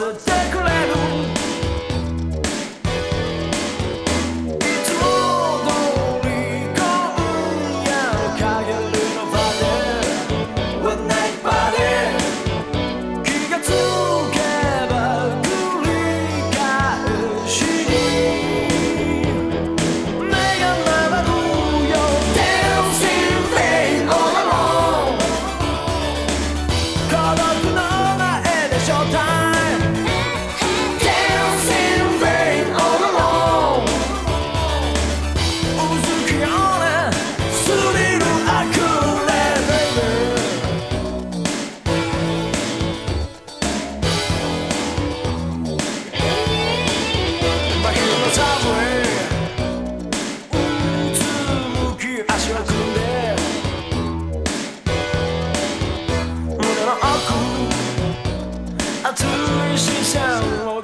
was a 突然，心想。